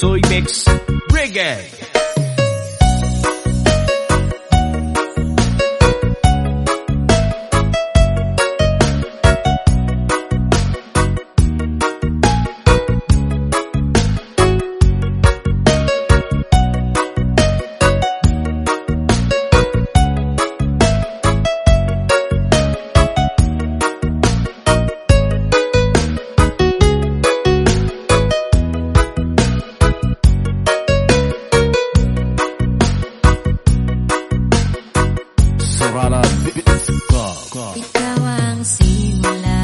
Soy mix, Reggae. Ikaw ang simula.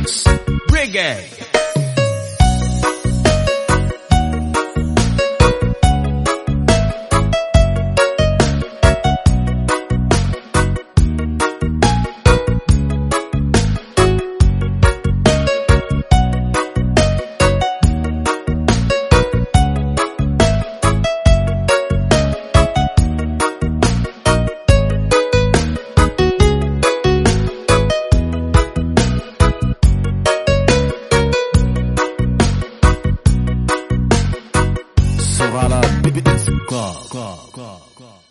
mix reggae. Baby, it's a club. club, club.